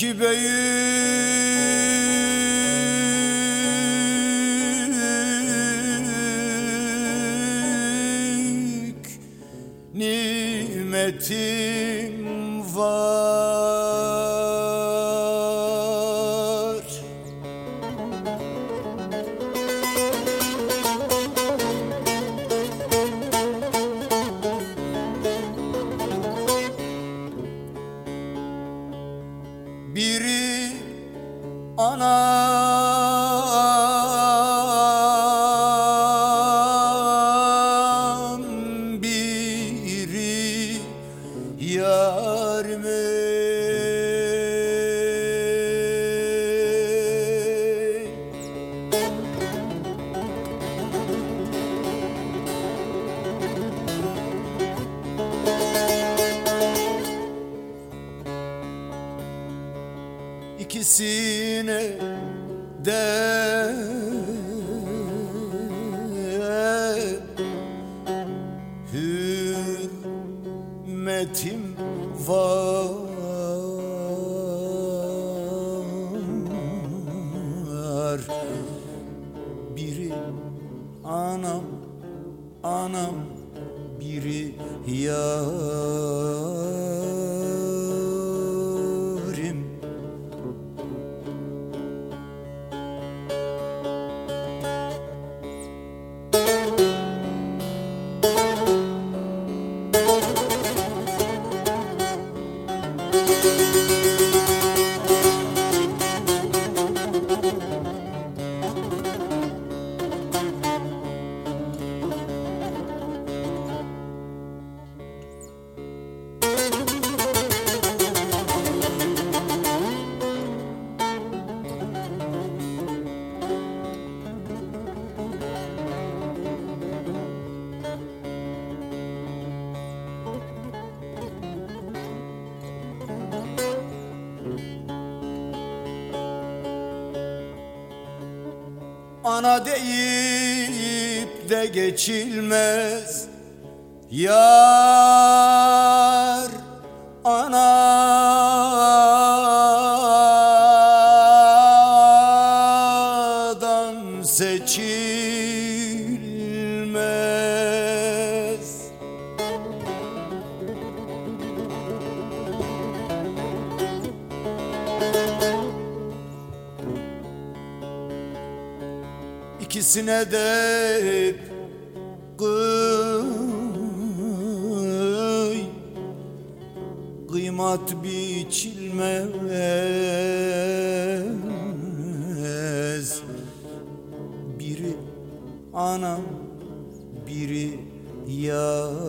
İki büyük nimetim var İkisine de hürmetim var. Biri anam, anam biri yarim Ana deyip de geçilmez. Yar anadan İkisine de kıy. Kıymat biçilmez. Biri anam biri yarim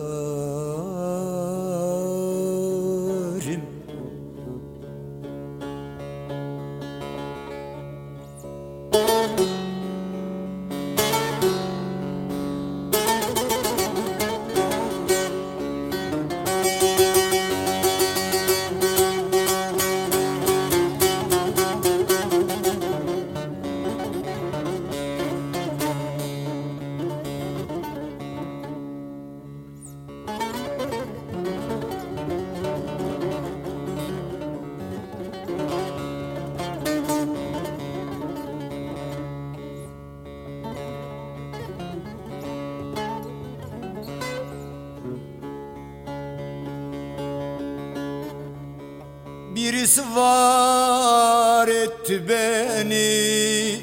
Birisi var etti beni.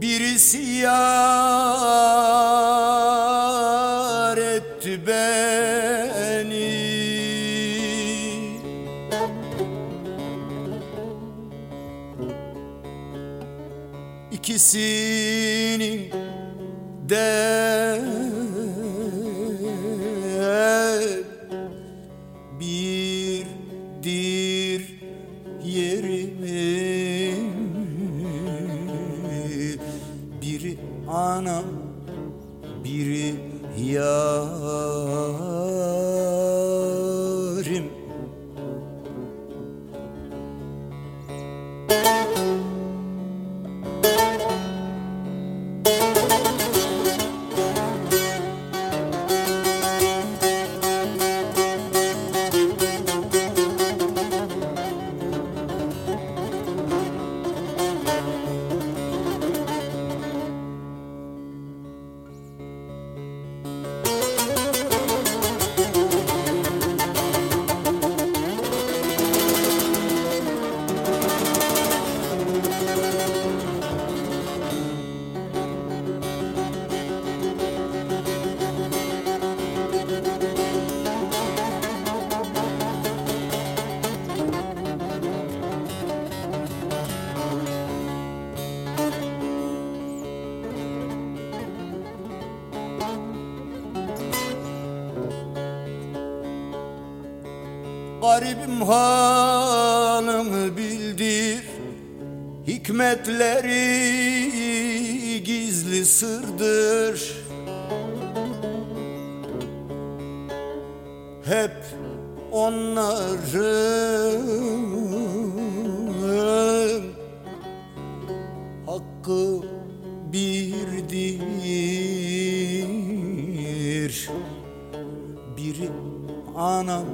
Birisi yar etti beni. İkisinin de biri yarim Garibim halımı bildir. Hikmetleri gizli sırdır. Hep onların hakkı birdir. Biri anam,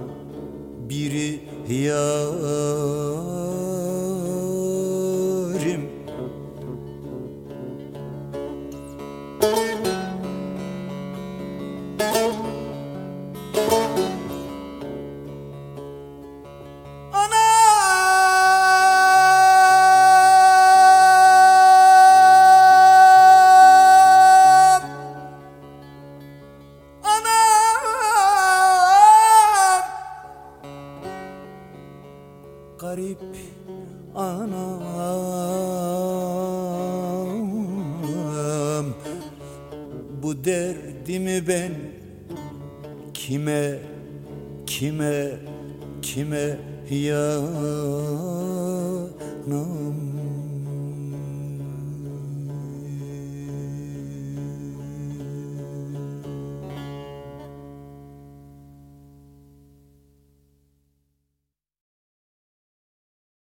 biri yarim Garip anam. Bu derdimi ben kime kime kime yanarım